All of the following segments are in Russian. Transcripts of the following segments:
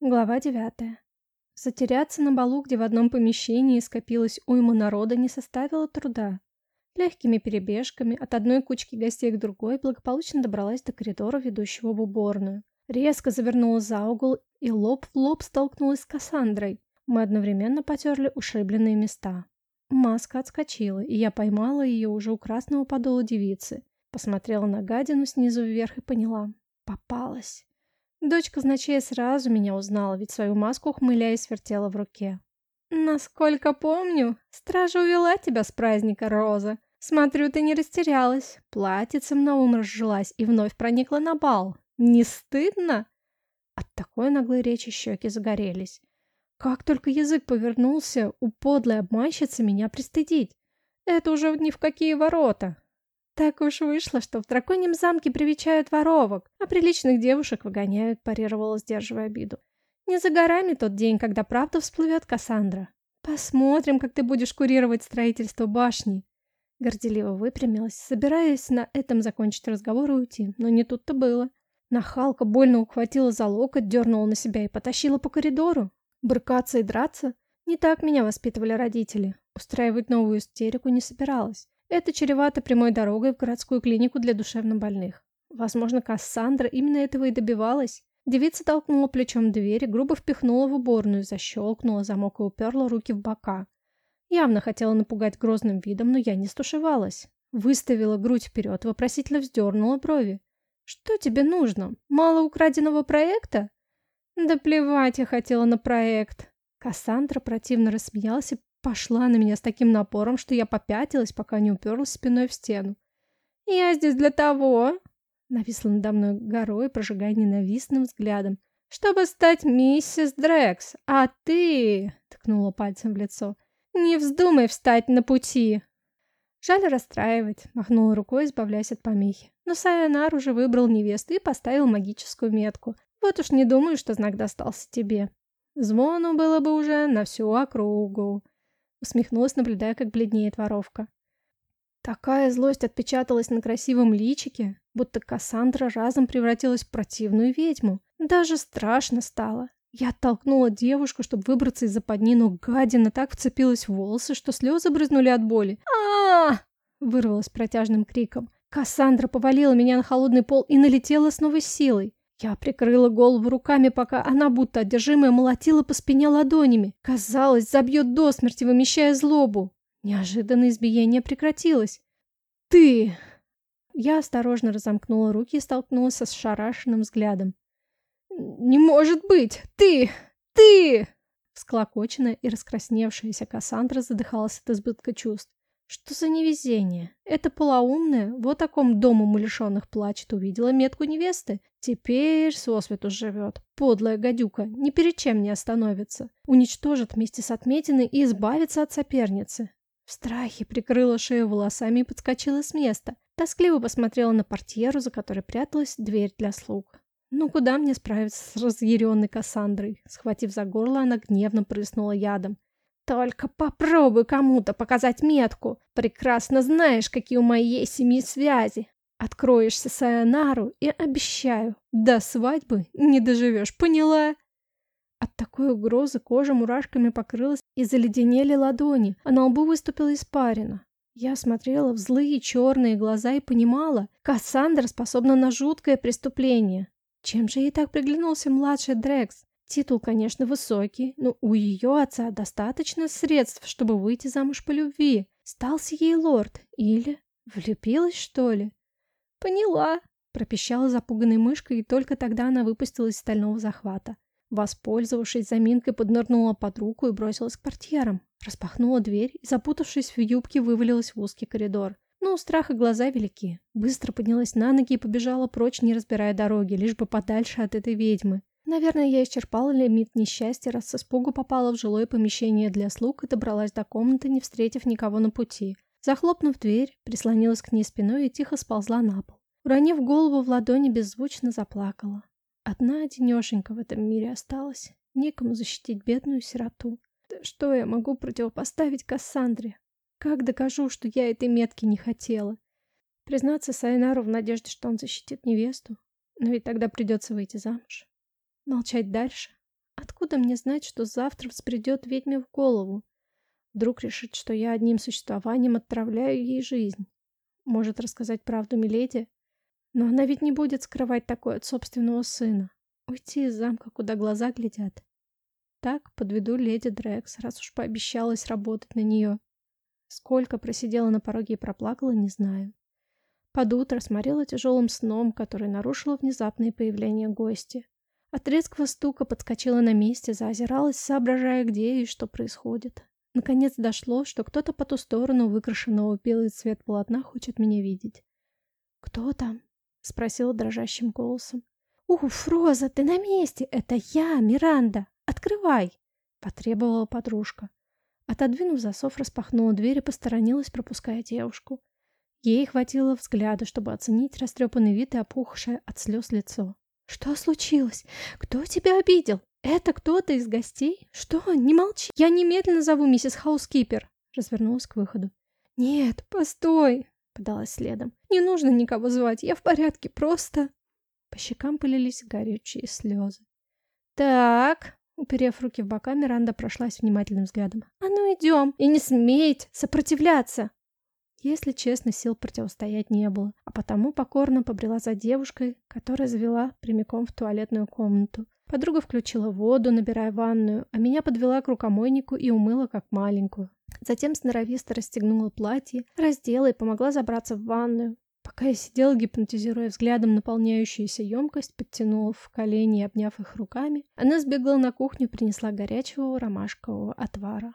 Глава девятая. Затеряться на балу, где в одном помещении скопилось уйма народа, не составило труда. Легкими перебежками от одной кучки гостей к другой благополучно добралась до коридора, ведущего в уборную. Резко завернула за угол и лоб в лоб столкнулась с Кассандрой. Мы одновременно потерли ушибленные места. Маска отскочила, и я поймала ее уже у красного подола девицы. Посмотрела на гадину снизу вверх и поняла. Попалась. Дочка значея сразу меня узнала, ведь свою маску, ухмыляясь, вертела в руке. «Насколько помню, стража увела тебя с праздника, Роза. Смотрю, ты не растерялась, платьицем новым разжилась и вновь проникла на бал. Не стыдно?» От такой наглой речи щеки загорелись. Как только язык повернулся, у подлой обманщицы меня пристыдить. Это уже ни в какие ворота. Так уж вышло, что в драконьем замке привечают воровок, а приличных девушек выгоняют, парировала, сдерживая обиду. Не за горами тот день, когда правда всплывет Кассандра. Посмотрим, как ты будешь курировать строительство башни. Горделиво выпрямилась, собираясь на этом закончить разговор и уйти, но не тут-то было. Нахалка больно ухватила за локоть, дернула на себя и потащила по коридору. Брыкаться и драться? Не так меня воспитывали родители. Устраивать новую истерику не собиралась. Это чревато прямой дорогой в городскую клинику для душевнобольных. Возможно, Кассандра именно этого и добивалась. Девица толкнула плечом дверь, грубо впихнула в уборную, защелкнула замок и уперла руки в бока. Явно хотела напугать грозным видом, но я не стушевалась. Выставила грудь вперед, вопросительно вздернула брови. «Что тебе нужно? Мало украденного проекта?» «Да плевать я хотела на проект!» Кассандра противно рассмеялась и Пошла на меня с таким напором, что я попятилась, пока не уперлась спиной в стену. «Я здесь для того...» Нависла надо мной горой, прожигая ненавистным взглядом. «Чтобы стать миссис Дрекс, а ты...» Ткнула пальцем в лицо. «Не вздумай встать на пути!» Жаль расстраивать, махнула рукой, избавляясь от помехи. Но Сайонар уже выбрал невесту и поставил магическую метку. Вот уж не думаю, что знак достался тебе. Звону было бы уже на всю округу. Усмехнулась, наблюдая, как бледнеет воровка. Такая злость отпечаталась на красивом личике, будто Кассандра разом превратилась в противную ведьму. Даже страшно стало. Я оттолкнула девушку, чтобы выбраться из западни, но гадина так вцепилась в волосы, что слезы брызнули от боли. а, -а, -а вырвалась протяжным криком. Кассандра повалила меня на холодный пол и налетела с новой силой. Я прикрыла голову руками, пока она, будто одержимая, молотила по спине ладонями. Казалось, забьет до смерти, вымещая злобу. Неожиданно избиение прекратилось. «Ты!» Я осторожно разомкнула руки и столкнулась с шарашенным взглядом. «Не может быть! Ты! Ты!» Склокоченная и раскрасневшаяся Кассандра задыхалась от избытка чувств. Что за невезение? Это полоумная, в вот таком дому умалишенных плачет, увидела метку невесты. Теперь сосвету живет. Подлая гадюка, ни перед чем не остановится. Уничтожит вместе с отметиной и избавится от соперницы. В страхе прикрыла шею волосами и подскочила с места. Тоскливо посмотрела на портьеру, за которой пряталась дверь для слуг. Ну куда мне справиться с разъяренной Кассандрой? Схватив за горло, она гневно прыснула ядом. Только попробуй кому-то показать метку. Прекрасно знаешь, какие у моей семьи связи. Откроешься Сайонару и обещаю, до свадьбы не доживешь, поняла? От такой угрозы кожа мурашками покрылась и заледенели ладони, а на лбу выступила испарина. Я смотрела в злые черные глаза и понимала, Кассандра способна на жуткое преступление. Чем же ей так приглянулся младший Дрекс? Титул, конечно, высокий, но у ее отца достаточно средств, чтобы выйти замуж по любви. Стался ей лорд. Или влюбилась, что ли? Поняла, пропищала запуганной мышкой, и только тогда она выпустилась из стального захвата. Воспользовавшись заминкой, поднырнула под руку и бросилась к портьерам. Распахнула дверь и, запутавшись в юбке, вывалилась в узкий коридор. Но у страха глаза велики. Быстро поднялась на ноги и побежала прочь, не разбирая дороги, лишь бы подальше от этой ведьмы. Наверное, я исчерпала лимит несчастья, раз с испугу попала в жилое помещение для слуг и добралась до комнаты, не встретив никого на пути. Захлопнув дверь, прислонилась к ней спиной и тихо сползла на пол. Уронив голову в ладони, беззвучно заплакала. Одна одинешенька в этом мире осталась. Некому защитить бедную сироту. Да что я могу противопоставить Кассандре? Как докажу, что я этой метки не хотела? Признаться Сайнару в надежде, что он защитит невесту? Но ведь тогда придется выйти замуж. Молчать дальше? откуда мне знать, что завтра взбредет ведьме в голову? Вдруг решит, что я одним существованием отравляю ей жизнь. Может рассказать правду Миледи? Но она ведь не будет скрывать такое от собственного сына. Уйти из замка, куда глаза глядят. Так подведу леди Дрекс, раз уж пообещалась работать на нее. Сколько просидела на пороге и проплакала, не знаю. Под утро сморила тяжелым сном, который нарушило внезапное появление гости. От резкого стука подскочила на месте, заозиралась, соображая, где и что происходит. Наконец дошло, что кто-то по ту сторону выкрашенного белый цвет полотна хочет меня видеть. «Кто там?» — спросила дрожащим голосом. «Уф, Роза, ты на месте! Это я, Миранда! Открывай!» — потребовала подружка. Отодвинув засов, распахнула дверь и посторонилась, пропуская девушку. Ей хватило взгляда, чтобы оценить растрепанный вид и опухшее от слез лицо. «Что случилось? Кто тебя обидел? Это кто-то из гостей? Что? Не молчи! Я немедленно зову миссис Хаускипер!» Развернулась к выходу. «Нет, постой!» — подалась следом. «Не нужно никого звать, я в порядке, просто...» По щекам полились горячие слезы. «Так...» Уперев руки в бока, Миранда прошлась внимательным взглядом. «А ну идем! И не сметь сопротивляться!» Если честно, сил противостоять не было, а потому покорно побрела за девушкой, которая завела прямиком в туалетную комнату. Подруга включила воду, набирая ванную, а меня подвела к рукомойнику и умыла как маленькую. Затем сноровисто расстегнула платье, раздела и помогла забраться в ванную. Пока я сидела, гипнотизируя взглядом наполняющуюся емкость, подтянула в колени и обняв их руками, она сбегла на кухню и принесла горячего ромашкового отвара.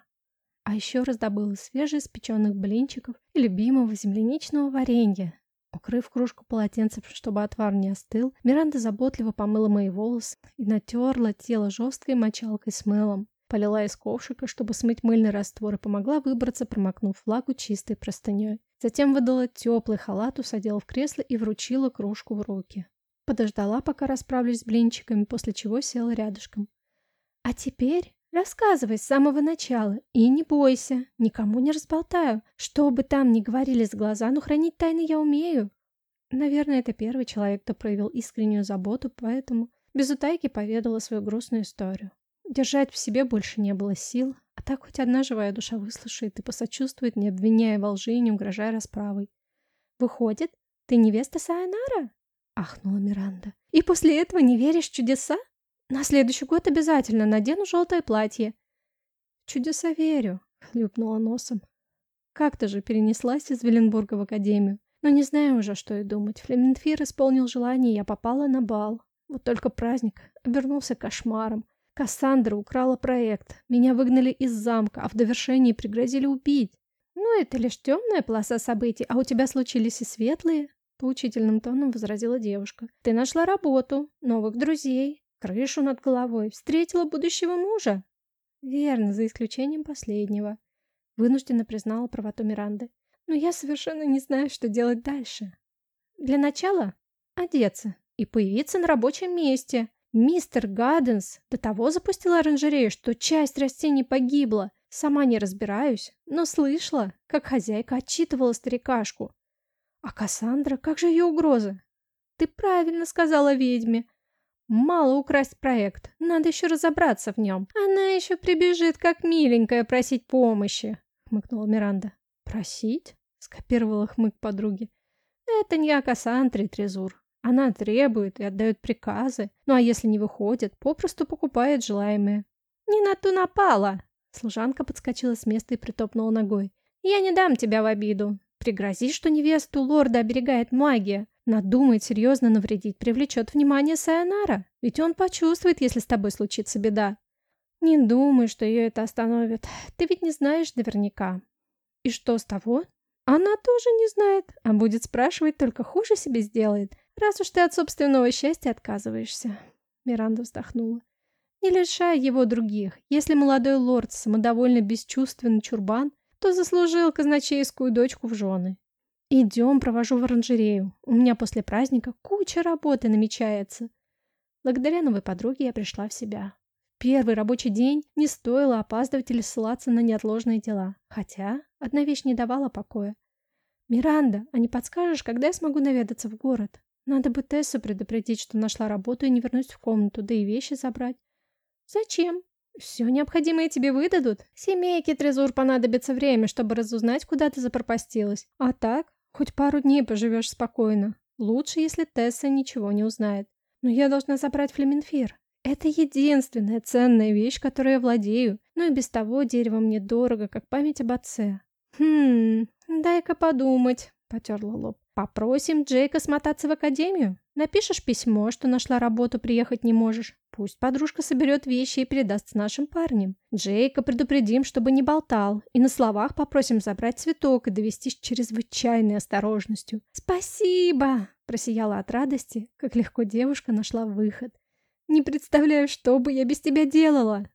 А еще раздобыла свежеиспеченных блинчиков и любимого земляничного варенья. Укрыв кружку полотенцем, чтобы отвар не остыл, Миранда заботливо помыла мои волосы и натерла тело жесткой мочалкой с мылом. Полила из ковшика, чтобы смыть мыльный раствор, и помогла выбраться, промокнув влагу чистой простыней. Затем выдала теплый халат, усадила в кресло и вручила кружку в руки. Подождала, пока расправлюсь с блинчиками, после чего села рядышком. «А теперь рассказывай с самого начала и не бойся, никому не разболтаю. Что бы там ни говорили с глаза, но хранить тайны я умею». Наверное, это первый человек, кто проявил искреннюю заботу, поэтому без утайки поведала свою грустную историю. Держать в себе больше не было сил, а так хоть одна живая душа выслушает и посочувствует, не обвиняя во лжи и не угрожая расправой. «Выходит, ты невеста Сайонара?» — ахнула Миранда. «И после этого не веришь чудеса? На следующий год обязательно надену желтое платье». «В чудеса верю», — хлюпнула носом. Как-то же перенеслась из Веленбурга в академию. Но не знаю уже, что и думать. Флементфир исполнил желание, и я попала на бал. Вот только праздник обернулся кошмаром. Кассандра украла проект. Меня выгнали из замка, а в довершении пригрозили убить. Ну, это лишь темная полоса событий, а у тебя случились и светлые. Поучительным тоном возразила девушка. Ты нашла работу, новых друзей, крышу над головой, встретила будущего мужа. Верно, за исключением последнего. Вынужденно признала правоту Миранды. Но я совершенно не знаю, что делать дальше. Для начала одеться и появиться на рабочем месте. Мистер Гаденс до того запустил оранжерею, что часть растений погибла. Сама не разбираюсь, но слышала, как хозяйка отчитывала старикашку. А Кассандра, как же ее угрозы? Ты правильно сказала ведьме. Мало украсть проект, надо еще разобраться в нем. Она еще прибежит, как миленькая, просить помощи, хмыкнула Миранда. Просить? Скопировала хмык подруги. Это не о Кассандре, Трезур. Она требует и отдает приказы, ну а если не выходит, попросту покупает желаемое. «Не на ту напала!» Служанка подскочила с места и притопнула ногой. «Я не дам тебя в обиду. Пригрози, что невесту лорда оберегает магия. Надумает серьезно навредить, привлечет внимание Сайонара. Ведь он почувствует, если с тобой случится беда. Не думай, что ее это остановит. Ты ведь не знаешь наверняка. И что с того? Она тоже не знает, а будет спрашивать, только хуже себе сделает. Раз уж ты от собственного счастья отказываешься. Миранда вздохнула. Не лишай его других. Если молодой лорд самодовольно бесчувственный чурбан, то заслужил казначейскую дочку в жены. Идем, провожу в оранжерею. У меня после праздника куча работы намечается. Благодаря новой подруге я пришла в себя. Первый рабочий день не стоило опаздывать или ссылаться на неотложные дела. Хотя одна вещь не давала покоя. «Миранда, а не подскажешь, когда я смогу наведаться в город?» Надо бы Тессу предупредить, что нашла работу и не вернусь в комнату, да и вещи забрать. Зачем? Все необходимое тебе выдадут. Семейке Трезур понадобится время, чтобы разузнать, куда ты запропастилась. А так, хоть пару дней поживешь спокойно. Лучше, если Тесса ничего не узнает. Но я должна забрать флеменфир. Это единственная ценная вещь, которой я владею, но и без того дерево мне дорого, как память об отце. Хм, дай-ка подумать, потерла лоб. Попросим Джейка смотаться в академию? Напишешь письмо, что нашла работу, приехать не можешь. Пусть подружка соберет вещи и передаст с нашим парнем. Джейка предупредим, чтобы не болтал, и на словах попросим забрать цветок и довести с чрезвычайной осторожностью. «Спасибо!» – просияла от радости, как легко девушка нашла выход. «Не представляю, что бы я без тебя делала!»